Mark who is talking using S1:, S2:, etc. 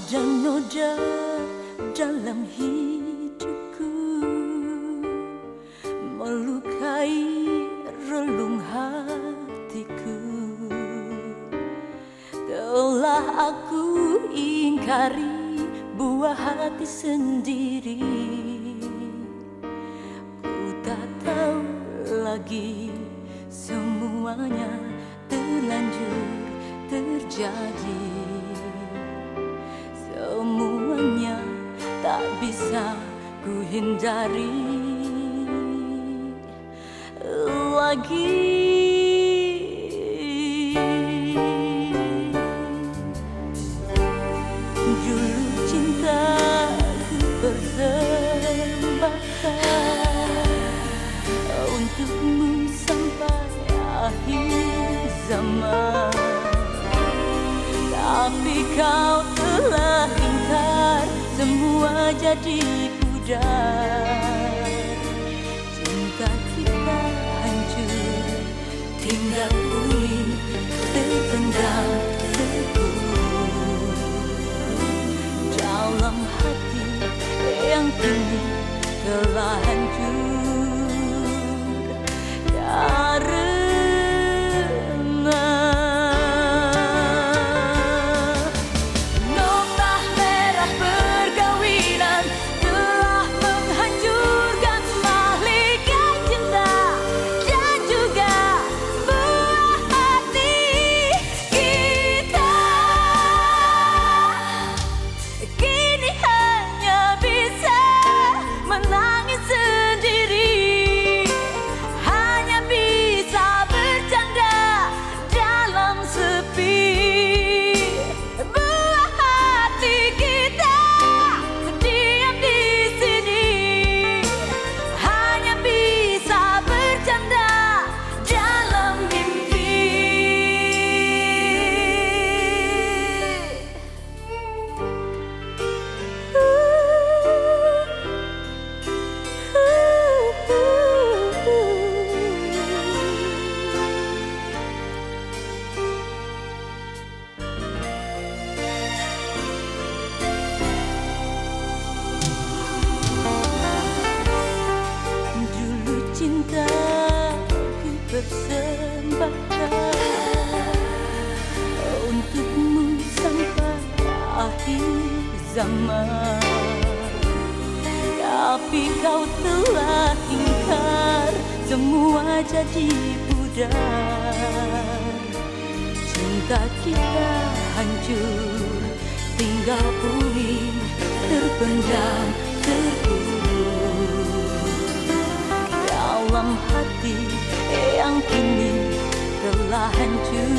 S1: Ada noda dalam hidupku Melukai relung hatiku. Telah aku ingkari buah hati sendiri. Ku tak tahu lagi semuanya terlanjur terjadi bisa ku hindari lagi Dulu cintaku persembahkan Untukmu sampai akhir zaman. Tapi kau telah Semua jadi pudar Cinta kita hancur. Tinggal puing terpendam teguh Dalam hati yang kini telah akhir Tapi kau telah ingkar Semua jadi pudar Cinta kita hancur Tinggal puing terpendam terkubur Dalam hati yang kini telah hancur